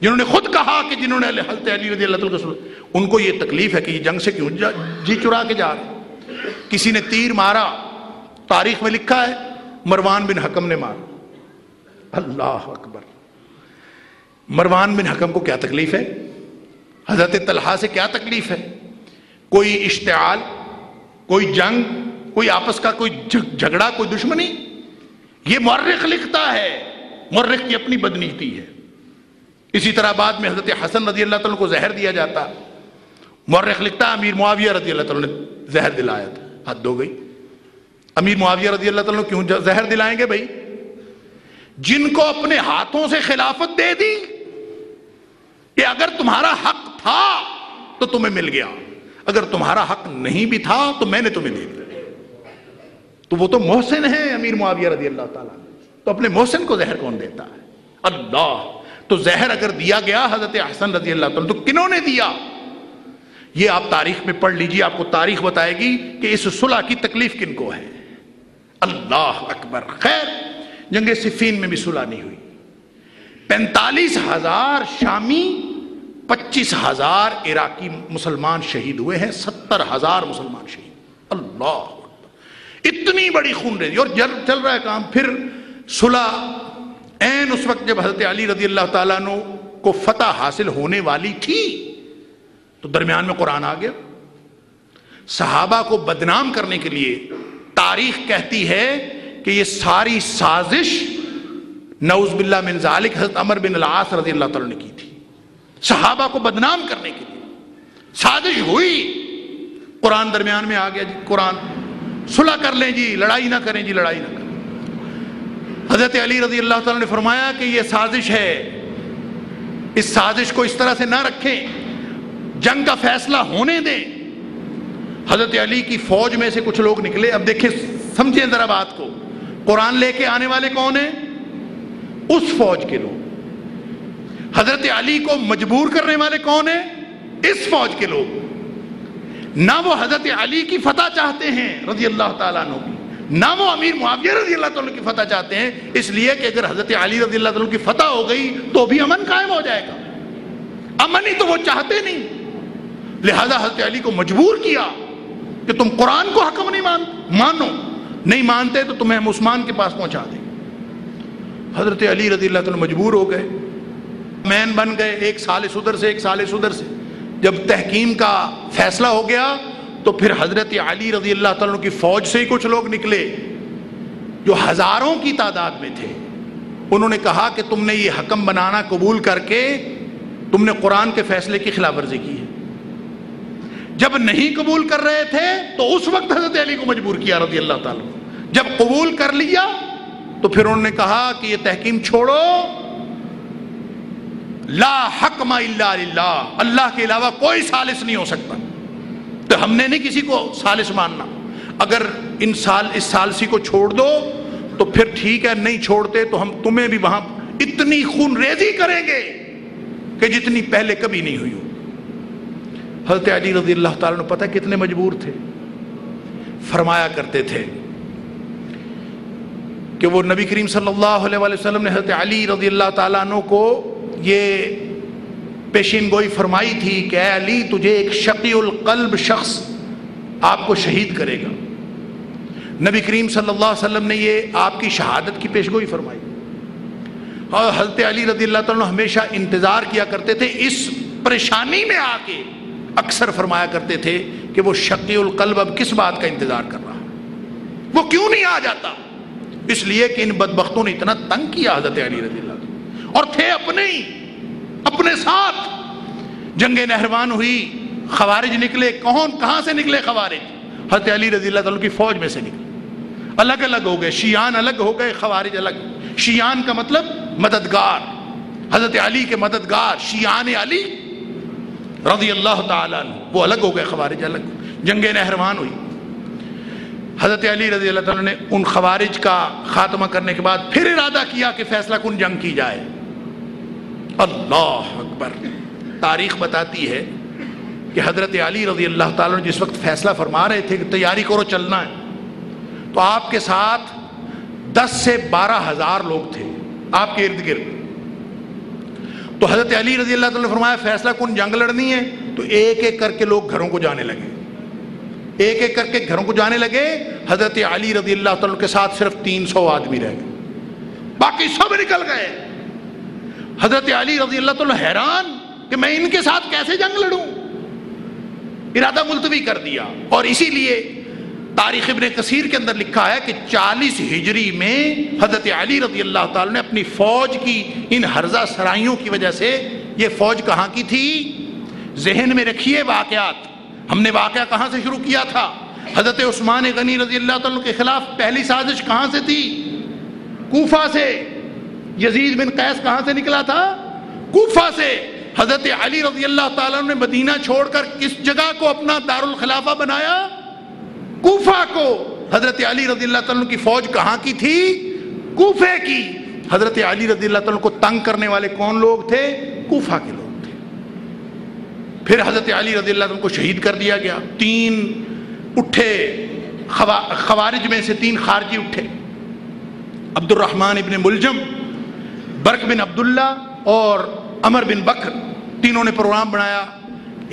Speaker 1: جنہوں نے خود کہا کہ جنہوں نے حضرت علی رضی اللہ تعالیٰ ان کو یہ تکلیف ہے کہ یہ جنگ سے کیوں جی چرا کے جا رہے کسی نے تیر مارا، تاریخ میں لکھا ہے، مروان بن حکم نے مارا۔ اللہ اکبر۔ مروان بن حکم کو کیا تکلیف ہے؟ حضرت طلحہ سے کیا تکلیف ہے؟ کوئی اشتعال، کوئی جنگ، کوئی آپس کا کوئی جھگڑا، کوئی دشمنی؟ یہ مرخ لکھتا ہے۔ مرخ کی اپنی بدنیتی ہے۔ اسی طرح بعد میں حضرت حسن رضی اللہ تعالیٰ کو زہر دیا جاتا۔ مورخ لکھتا امیر معاویہ رضی اللہ تعالیٰ نے زہر دلایا تھا۔ حد ہو گئی۔ امیر معاویہ رضی اللہ تعالیٰ کیوں زہر دلائیں گے بھائی؟ جن کو اپنے ہاتھوں سے خلافت دے دی کہ اگر تمہارا حق تھا تو تمہیں مل گیا، اگر تمہارا حق نہیں بھی تھا تو میں نے تمہیں دے دیا۔ تو وہ تو محسن ہے امیر معاویہ رضی اللہ تعالیٰ تو اپنے محسن کو زہر کون دیتا ہے؟ اللہ، تو زہر اگر دیا گیا حضرت حسن رضی اللہ تعالیٰ تو کنہوں نے دیا؟ یہ آپ تاریخ میں پڑھ لیجیے، آپ کو تاریخ بتائے گی کہ اس صلح کی تکلیف کن کو ہے۔ اللہ اکبر، خیر جنگ صفین میں بھی صلح نہیں ہوئی۔ پینتالیس ہزار شامی، پچیس ہزار عراقی مسلمان شہید ہوئے ہیں، ستر ہزار مسلمان شہید۔ اللہ اتنی بڑی خون ریزی۔ اور چل رہا ہے کام۔ پھر صلح این اس وقت جب حضرت علی رضی اللہ تعالیٰ عنہ کو فتح حاصل ہونے والی تھی، تو درمیان میں قرآن آ گیا۔ صحابہ کو بدنام کرنے کے لیے تاریخ کہتی ہے کہ یہ ساری سازش نعوذ باللہ من ذالک حضرت عمر بن العاص رضی اللہ تعالیٰ نے کی تھی۔ صحابہ کو بدنام کرنے کے لیے سازش ہوئی۔ قرآن درمیان میں آ گیا جی قرآن۔ صلح کر لیں جی لڑائی نہ کریں جی لڑائی نہ کریں۔ حضرت علی رضی اللہ تعالیٰ نے فرمایا کہ یہ سازش ہے۔ اس سازش کو اس طرح سے نہ رکھیں۔ جنگ کا فیصلہ ہونے دیں۔ حضرت علی کی فوج میں سے کچھ لوگ نکلے۔ اب دیکھیں، سمجھیں ذرا بات کو۔ قرآن لے کے آنے والے کون ہیں؟ اس فوج کے لوگ۔ حضرت علی کو مجبور کرنے والے کون ہیں؟ اس فوج کے لوگ۔ نہ وہ حضرت علی کی فتح چاہتے ہیں، رضی اللہ تعالیٰ عنہ کی۔ نہ وہ امیر معاویہ رضی اللہ تعالیٰ کی فتح چاہتے ہیں۔ اس لیے کہ اگر حضرت علی رضی اللہ تعالیٰ کی فتح ہو گئی تو بھی امن قائم ہو جائے گا۔ امن ہی تو وہ چاہتے نہیں۔ لہذا حضرت علی کو مجبور کیا کہ تم قرآن کو حکم نہیں مان مانو۔ نہیں مانتے تو تمہیں ہم عثمان کے پاس پہنچا دیں۔ حضرت علی رضی اللہ تعالیٰ مجبور ہو گئے۔ مین بن گئے ایک سال سدر سے، ایک سال سدر سے۔ جب تحکیم کا فیصلہ ہو گیا تو پھر حضرت علی رضی اللہ تعالیٰ کی فوج سے ہی کچھ لوگ نکلے جو ہزاروں کی تعداد میں تھے۔ انہوں نے کہا کہ تم نے یہ حکم بنانا قبول کر کے تم نے قرآن کے فیصلے کی خلاف ورزی کی ہے۔ جب نہیں قبول کر رہے تھے تو اس وقت حضرت علی کو مجبور کیا رضی اللہ تعالیٰ جب قبول کر لیا تو پھر انہوں نے کہا کہ یہ تحکیم چھوڑو۔ لا حکم اللہ اللہ کے علاوہ کوئی سالس نہیں ہو سکتا۔ تو ہم نے نہیں کسی کو سالس ماننا۔ اگر ان سال، اس سالسی کو چھوڑ دو تو پھر ٹھیک ہے، نہیں چھوڑتے تو ہم تمہیں بھی وہاں اتنی خون ریزی کریں گے کہ جتنی پہلے کبھی نہیں ہوئی ہو۔ حضرت علی رضی اللہ تعالیٰ نے پتہ کتنے مجبور تھے۔ فرمایا کرتے تھے کہ وہ نبی کریم صلی اللہ علیہ وسلم نے حضرت علی رضی اللہ تعالیٰ عنہ کو یہ پیشین گوئی فرمائی تھی کہ اے علی، تجھے ایک شقی القلب شخص آپ کو شہید کرے گا۔ نبی کریم صلی اللہ علیہ وسلم نے یہ آپ کی شہادت کی پیش گوئی فرمائی۔ اور حضرت علی رضی اللہ تعالیٰ ہمیشہ انتظار کیا کرتے تھے، اس پریشانی میں آ کے اکثر فرمایا کرتے تھے کہ وہ شقی القلب اب کس بات کا انتظار کر رہا وہ کیوں نہیں آ جاتا؟ اس لیے کہ ان بدبختوں نے اتنا تنگ کیا حضرت علی رضی اللہ اور تھے اپنے ہی، اپنے ساتھ۔ جنگ نہروان ہوئی، خوارج نکلے۔ کون؟ کہاں سے نکلے خوارج؟ حضرت علی رضی اللہ تعالیٰ کی فوج میں سے نکلے۔ الگ الگ ہو گئے شیان الگ ہو گئے، خوارج الگ۔ شیان کا مطلب مددگار۔ حضرت علی کے مددگار شیان علی رضی اللہ تعالیٰ وہ الگ ہو گئے، خوارج الگ۔ جنگ نہروان ہوئی۔ حضرت علی رضی اللہ تعالیٰ نے ان خوارج کا خاتمہ کرنے کے بعد پھر ارادہ کیا کہ فیصلہ کن جنگ کی جائے۔ اللہ اکبر۔ تاریخ بتاتی ہے کہ حضرت علی رضی اللہ تعالیٰ نے جس وقت فیصلہ فرما رہے تھے کہ تیاری کرو، چلنا ہے۔ تو آپ کے ساتھ دس سے بارہ ہزار لوگ تھے۔ آپ کے ارد گرد۔ تو حضرت علی رضی اللہ تعالیٰ نے فرمایا، فیصلہ کن جنگ لڑنی ہے؟ تو ایک ایک کر کے لوگ گھروں کو جانے لگے۔ ایک ایک کر کے گھروں کو جانے لگے۔ حضرت علی رضی اللہ تعالیٰ کے ساتھ صرف تین سو آدمی رہ گئے۔ باقی سب نکل گئے۔ حضرت علی رضی اللہ تعالیٰ حیران کہ میں ان کے ساتھ کیسے جنگ لڑوں؟ ارادہ ملتوی کر دیا۔ اور اسی لیے تاریخ ابن کثیر کے اندر لکھا ہے کہ چالیس ہجری میں حضرت علی رضی اللہ تعالی نے اپنی فوج کی ان حرزہ سرائیوں کی وجہ سے یہ فوج کہاں کی تھی؟ ذہن میں رکھیے واقعات۔ ہم نے واقعہ کہاں سے شروع کیا تھا؟ حضرت عثمان غنی رضی اللہ تعالیٰ کے خلاف پہلی سازش کہاں سے تھی؟ کوفہ سے۔ یزید بن قیس کہاں سے نکلا تھا؟ کوفہ سے۔ حضرت علی رضی اللہ تعالیٰ نے مدینہ چھوڑ کر کس جگہ کو اپنا دار الخلافہ بنایا؟ کوفہ کو۔ حضرت علی رضی اللہ تعالیٰ کی فوج کہاں کی تھی؟ کوفے کی۔ حضرت علی رضی اللہ تعالیٰ کو تنگ کرنے والے کون لوگ تھے؟ کوفہ کے لوگ۔ پھر حضرت علی رضی اللہ تعالیٰ کو شہید کر دیا گیا. تین اٹھے خوارج میں سے تین خارجی اٹھے. عبد الرحمن ابن ملجم برق بن عبداللہ اور امر بن بکر، تینوں نے پروگرام بنایا.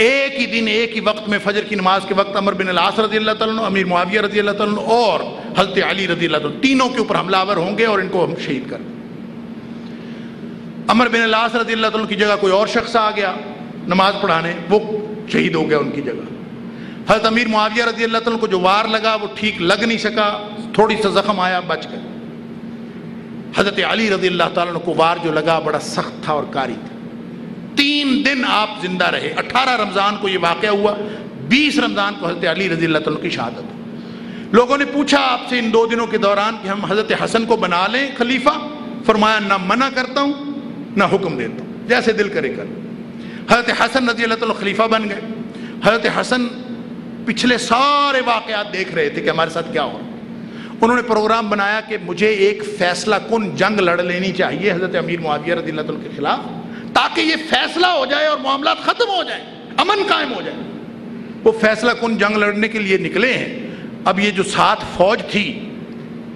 Speaker 1: ایک ہی دن، ایک ہی وقت میں فجر کی نماز کے وقت امر بن العاص رضی اللہ تعالیٰ امیر معاویہ رضی اللہ تعالیٰ اور حضرت علی رضی اللہ تعالیٰ تینوں کے اوپر حملہ آور ہوں گے اور ان کو ہم شہید کر امر بن العاص رضی اللہ تعالیٰ کی جگہ کوئی اور شخص آ گیا. نماز پڑھانے، وہ شہید ہو گیا ان کی جگہ۔ حضرت امیر معاویہ رضی اللہ تعالیٰ کو جو وار لگا، وہ ٹھیک لگ نہیں سکا، تھوڑی سا زخم آیا، بچ گئے۔ حضرت علی رضی اللہ تعالیٰ کو وار جو لگا، بڑا سخت تھا اور کاری تھا۔ تین دن آپ زندہ رہے۔ اٹھارہ رمضان کو یہ واقعہ ہوا۔ بیس رمضان کو حضرت علی رضی اللہ تعالیٰ کی شہادت۔ لوگوں نے پوچھا آپ سے ان دو دنوں کے دوران کہ ہم حضرت حسن کو بنا لیں خلیفہ؟ فرمایا، نہ منع کرتا ہوں، نہ حکم دیتا ہوں۔ جیسے دل کرے کر حضرت حسن رضی اللہ تعالیٰ خلیفہ بن گئے۔ حضرت حسن پچھلے سارے واقعات دیکھ رہے تھے کہ ہمارے ساتھ کیا ہو۔ رہا انہوں نے پروگرام بنایا کہ مجھے ایک فیصلہ کن جنگ لڑ لینی چاہیے حضرت امیر معاویہ رضی اللہ تعالیٰ کے خلاف، تاکہ یہ فیصلہ ہو جائے اور معاملات ختم ہو جائیں، امن قائم ہو جائے۔ وہ فیصلہ کن جنگ لڑنے کے لیے نکلے ہیں۔ اب یہ جو سات فوج تھی،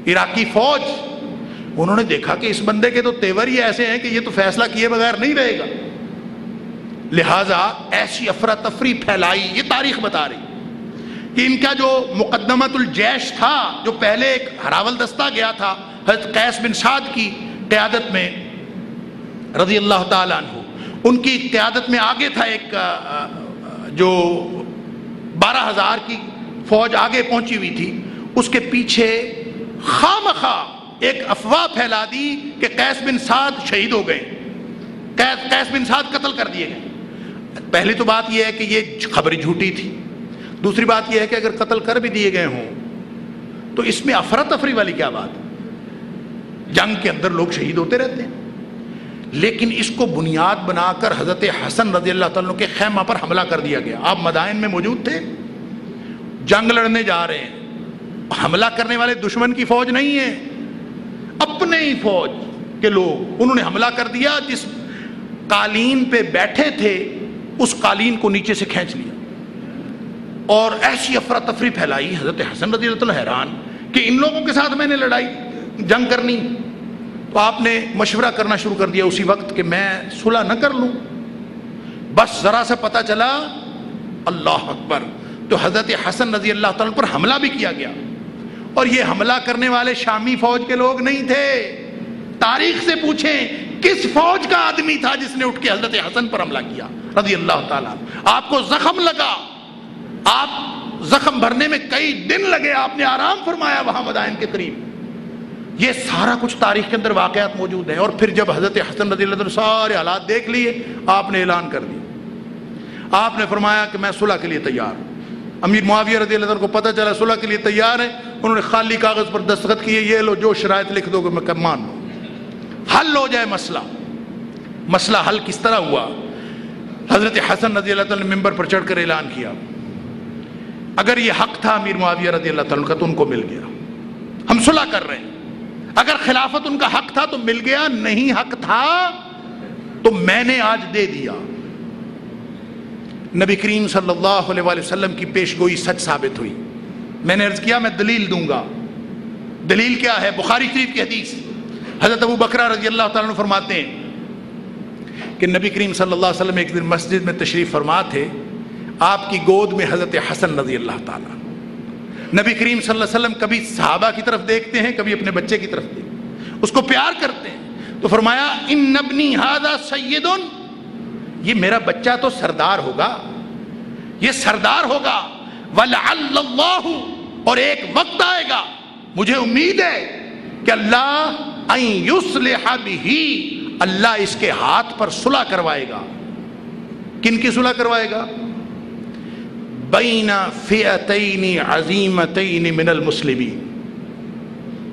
Speaker 1: عراقی فوج، انہوں نے دیکھا کہ اس بندے کے تو تیور ہی ایسے ہیں کہ یہ تو فیصلہ کیے بغیر نہیں رہے گا۔ لہذا ایسی افراتفری پھیلائی، یہ تاریخ بتا رہی کہ ان کا جو مقدمت الجیش تھا، جو پہلے ایک ہراول دستہ گیا تھا، حضرت قیس بن سعد کی قیادت میں رضی اللہ تعالیٰ عنہ، ان کی قیادت میں آگے تھا ایک جو بارہ ہزار کی فوج آگے پہنچی ہوئی تھی، اس کے پیچھے خام خواہ ایک افواہ پھیلا دی کہ قیس بن سعد شہید ہو گئے۔ قیس بن سعد قتل کر دیے گئے۔ پہلی تو بات یہ ہے کہ یہ خبر جھوٹی تھی۔ دوسری بات یہ ہے کہ اگر قتل کر بھی دیے گئے ہوں، تو اس میں افراتفری والی کیا بات جنگ کے اندر لوگ شہید ہوتے رہتے ہیں۔ لیکن اس کو بنیاد بنا کر حضرت حسن رضی اللہ تعالیٰ کے خیمہ پر حملہ کر دیا گیا۔ آپ مدائن میں موجود تھے۔ جنگ لڑنے جا رہے ہیں۔ حملہ کرنے والے دشمن کی فوج نہیں ہے۔ اپنے ہی فوج کے لوگ۔ انہوں نے حملہ کر دیا۔ جس قالین پہ بیٹھے تھے اس قالین کو نیچے سے کھینچ لیا۔ اور ایسی افراتفری پھیلائی حضرت حسن رضی اللہ تعالیٰ حیران کہ ان لوگوں کے ساتھ میں نے لڑائی، جنگ کرنی۔ تو آپ نے مشورہ کرنا شروع کر دیا اسی وقت کہ میں صلح نہ کر لوں۔ بس ذرا سے پتہ چلا، اللہ اکبر۔ تو حضرت حسن رضی اللہ تعالیٰ پر حملہ بھی کیا گیا۔ اور یہ حملہ کرنے والے شامی فوج کے لوگ نہیں تھے۔ تاریخ سے پوچھیں کس فوج کا آدمی تھا جس نے اٹھ کے حضرت حسن پر حملہ کیا؟ رضی اللہ تعالیٰ آپ کو زخم لگا. آپ زخم بھرنے میں کئی دن لگے. آپ نے آرام فرمایا وہاں مدائن کے قریب. یہ سارا کچھ تاریخ کے اندر واقعات موجود ہیں اور پھر جب حضرت حسن رضی اللہ عنہ سارے حالات دیکھ لیے، آپ نے اعلان کر دیا. آپ نے فرمایا کہ میں صلح کے لیے تیار ہوں. امیر معاویہ رضی اللہ عنہ کو پتہ چلا صلح کے لیے تیار ہے انہوں نے خالی کاغذ پر دستخط کیے، یہ لو جو شرائط لکھ دو گے، میں مان لوں. حل ہو جائے مسئلہ. مسئلہ حل کس طرح ہوا؟ حضرت حسن رضی اللہ تعالیٰ نے ممبر پر چڑھ کر اعلان کیا۔ اگر یہ حق تھا امیر معاویہ رضی اللہ تعالیٰ کا تو ان کو مل گیا۔ ہم صلح کر رہے ہیں۔ اگر خلافت ان کا حق تھا تو مل گیا، نہیں حق تھا تو میں نے آج دے دیا۔ نبی کریم صلی اللہ علیہ وسلم کی پیش گوئی سچ ثابت ہوئی۔ میں نے عرض کیا، میں دلیل دوں گا۔ دلیل کیا ہے؟ بخاری شریف کی حدیث۔ حضرت ابو بکرا رضی اللہ تعالیٰ فرماتے ہیں کہ نبی کریم صلی اللہ علیہ وسلم ایک دن مسجد میں تشریف فرما تھے، آپ کی گود میں حضرت حسن رضی اللہ تعالیٰ۔ نبی کریم صلی اللہ علیہ وسلم کبھی صحابہ کی طرف دیکھتے ہیں، کبھی اپنے بچے کی طرف دیکھتے ہیں۔ اس کو پیار کرتے ہیں۔ تو فرمایا، ان نبنی ہادا سید یہ میرا بچہ تو سردار ہوگا۔ یہ سردار ہوگا۔ وَلَعَلَّ اور ایک وقت آئے گا۔ مجھے امید ہے کہ اللہ اللہ اس کے ہاتھ پر صلح کروائے گا۔ کن کی صلح کروائے گا؟ بین فئتین عظیمتین من المسلمین۔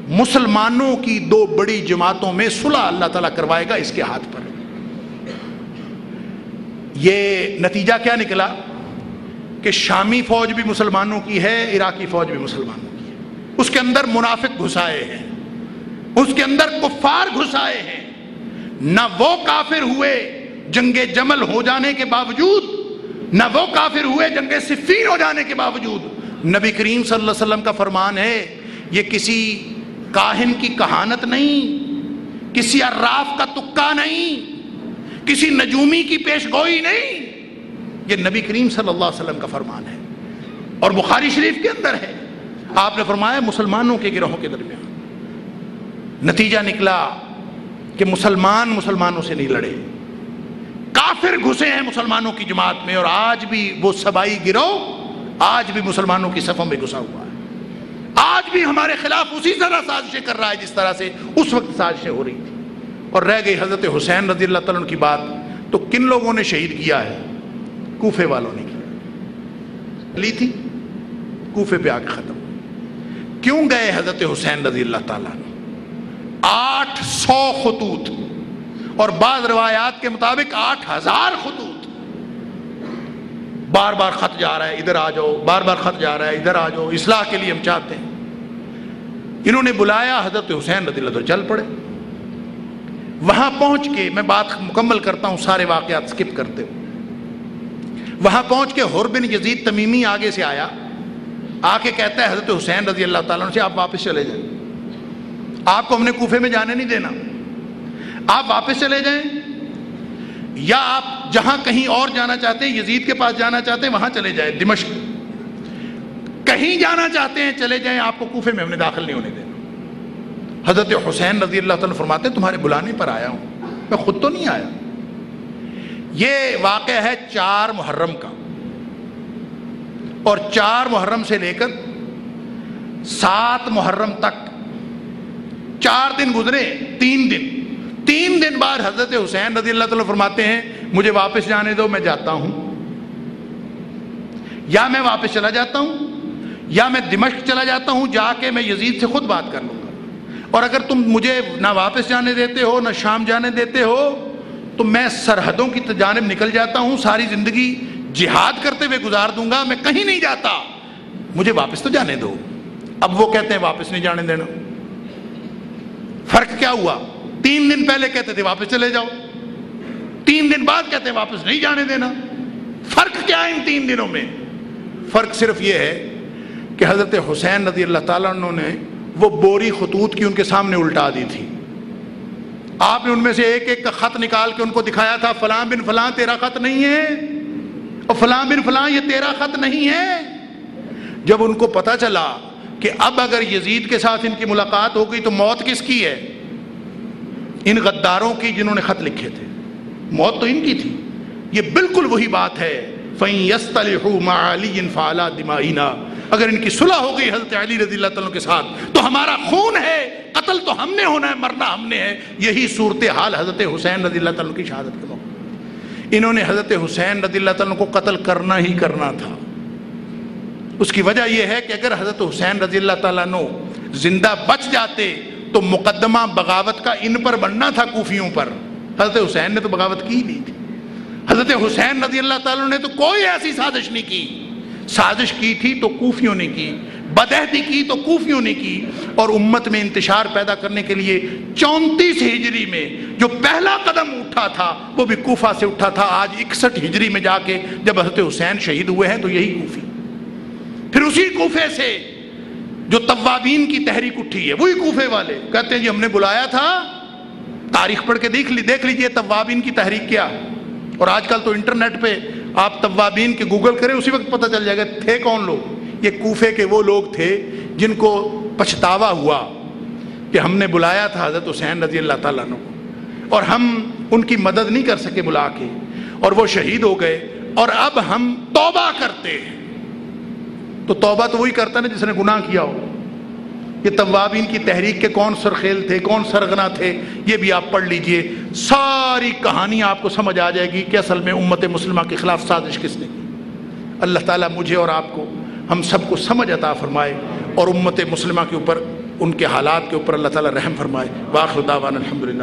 Speaker 1: مسلمانوں کی دو بڑی جماعتوں میں صلح اللہ تعالیٰ کروائے گا اس کے ہاتھ پر۔ یہ نتیجہ کیا نکلا؟ کہ شامی فوج بھی مسلمانوں کی ہے، عراقی فوج بھی مسلمانوں کی ہے۔ اس کے اندر منافق گھسائے ہیں۔ اس کے اندر کفار گھسائے ہیں۔ نہ وہ کافر ہوئے جنگ جمل ہو جانے کے باوجود، نہ وہ کافر ہوئے جنگ صفین ہو جانے کے باوجود۔ نبی کریم صلی اللہ علیہ وسلم کا فرمان ہے، یہ کسی کاہن کی کہانت نہیں، کسی عراف کا تکا نہیں، کسی نجومی کی پیش گوئی نہیں۔ یہ نبی کریم صلی اللہ علیہ وسلم کا فرمان ہے۔ اور بخاری شریف کے اندر ہے۔ آپ نے فرمایا مسلمانوں کے گروہوں کے درمیان۔ نتیجہ نکلا۔ کہ مسلمان مسلمانوں سے نہیں لڑے۔ کافر گھسے ہیں مسلمانوں کی جماعت میں اور آج بھی وہ سبائی گروہ آج بھی مسلمانوں کی صفوں میں گھسا ہوا ہے۔ آج بھی ہمارے خلاف اسی طرح سازشیں کر رہا ہے جس طرح سے اس وقت سازشیں ہو رہی تھی اور رہ گئی حضرت حسین رضی اللہ تعالیٰ کی بات۔ تو کن لوگوں نے شہید کیا ہے؟ کوفے والوں نے کیا۔ لی تھی۔ کوفے پہ آ کے ختم۔ کیوں گئے حضرت حسین رضی اللہ تعالیٰ آٹھ سو خطوط اور بعض روایات کے مطابق آٹھ ہزار خطوط۔ بار بار خط جا رہا ہے، ادھر آ جاؤ، بار بار خط جا رہا ہے، ادھر آ جاؤ، اصلاح کے لیے ہم چاہتے ہیں۔ انہوں نے بلایا حضرت حسین رضی اللہ تو چل پڑے۔ وہاں پہنچ کے میں بات مکمل کرتا ہوں، سارے واقعات سکپ کرتے ہوں وہاں پہنچ کے ہر بن یزید تمیمی آگے سے آیا۔ آ کے کہتا ہے حضرت حسین رضی اللہ تعالیٰ سے آپ واپس چلے جائیں۔ آپ کو ہم نے کوفے میں جانے نہیں دینا۔ آپ واپس چلے جائیں یا آپ جہاں کہیں اور جانا چاہتے ہیں، یزید کے پاس جانا چاہتے ہیں، وہاں چلے جائیں، دمشق۔ کہیں جانا چاہتے ہیں، چلے جائیں، آپ کو کوفے میں ہم نے داخل نہیں ہونے دینا۔ حضرت حسین رضی اللہ تعالیٰ فرماتے ہیں، تمہارے بلانے پر آیا ہوں۔ میں خود تو نہیں آیا۔ یہ واقع ہے چار محرم کا۔ اور چار محرم سے لے کر سات محرم تک چار دن گزرے، تین دن۔ تین دن بعد حضرت حسین رضی اللہ تعالیٰ فرماتے ہیں، مجھے واپس جانے دو، میں جاتا ہوں۔ یا میں واپس چلا جاتا ہوں، یا میں دمشق چلا جاتا ہوں، جا کے میں یزید سے خود بات کر لوں گا۔ اور اگر تم مجھے نہ واپس جانے دیتے ہو، نہ شام جانے دیتے ہو، تو میں سرحدوں کی جانب نکل جاتا ہوں، ساری زندگی جہاد کرتے ہوئے گزار دوں گا، میں کہیں نہیں جاتا۔ مجھے واپس تو جانے دو۔ اب وہ کہتے ہیں، واپس نہیں جانے دینا۔ فرق کیا ہوا؟ تین دن پہلے کہتے تھے واپس چلے جاؤ۔ تین دن بعد کہتے ہیں واپس نہیں جانے دینا۔ فرق کیا ہے ان تین دنوں میں؟ فرق صرف یہ ہے کہ حضرت حسین رضی اللہ تعالیٰ عنہ نے وہ بوری خطوط کی ان کے سامنے الٹا دی تھی۔ آپ نے ان میں سے ایک ایک کا خط نکال کے ان کو دکھایا تھا، فلاں بن فلاں تیرا خط نہیں ہے۔ اور فلاں بن فلاں یہ تیرا خط نہیں ہے۔ جب ان کو پتا چلا کہ اب اگر یزید کے ساتھ ان کی ملاقات ہو گئی تو موت کس کی ہے؟ ان غداروں کی جنہوں نے خط لکھے تھے۔ موت تو ان کی تھی۔ یہ بالکل وہی بات ہے۔ اگر ان کی صلح ہو گئی حضرت علی رضی اللہ تعالیٰ کے ساتھ، تو ہمارا خون ہے۔ قتل تو ہم نے ہونا ہے، مرنا ہم نے ہے۔ یہی صورت حال حضرت حسین رضی اللہ تعالیٰ کی شہادت کے موقع انہوں نے حضرت حسین رضی اللہ تعالیٰ کو قتل کرنا ہی کرنا تھا۔ اس کی وجہ یہ ہے کہ اگر حضرت حسین رضی اللہ تعالیٰ نو زندہ بچ جاتے تو مقدمہ بغاوت کا ان پر بننا تھا کوفیوں پر۔ حضرت حسین نے تو بغاوت کی نہیں تھی۔ حضرت حسین رضی اللہ تعالیٰ نے تو کوئی ایسی سازش نہیں کی۔ سازش کی تھی تو کوفیوں نے کی بدہتی کی تو کوفیوں نے کی۔ اور امت میں انتشار پیدا کرنے کے لیے چونتیس ہجری میں جو پہلا قدم اٹھا تھا، وہ بھی کوفہ سے اٹھا تھا۔ آج اکسٹھ ہجری میں جا کے جب حضرت حسین شہید ہوئے ہیں تو یہی کوفی۔ پھر اسی کوفے سے جو توابین کی تحریک اٹھی ہے، وہی کوفے والے کہتے ہیں جی ہم نے بلایا تھا، تاریخ پڑھ کے دیکھ لی، دیکھ لیجیے طوابین کی تحریک کیا۔ اور آج کل تو انٹرنیٹ پہ آپ طوابین کے گوگل کریں، اسی وقت پتہ چل جائے گا تھے کون لوگ۔ یہ کوفے کے وہ لوگ تھے جن کو پچھتاوا ہوا کہ ہم نے بلایا تھا حضرت حسین رضی اللہ تعالیٰ عنہ کو۔ اور ہم ان کی مدد نہیں کر سکے بلا کے اور وہ شہید ہو گئے۔ اور اب ہم توبہ کرتے ہیں۔ تو توبہ تو وہی کرتا نا جس نے گناہ کیا ہو۔ یہ طوابین کی تحریک کے کون سرخیل تھے، کون سرغنا تھے، یہ بھی آپ پڑھ لیجیے۔ ساری کہانی آپ کو سمجھ آ جائے گی کہ اصل میں امت مسلمہ کے خلاف سازش کس نے کی۔ اللہ تعالیٰ مجھے اور آپ کو، ہم سب کو سمجھ عطا فرمائے اور امت مسلمہ کے اوپر، ان کے حالات کے اوپر اللہ تعالیٰ رحم فرمائے۔ واخر دعوان الحمد للہ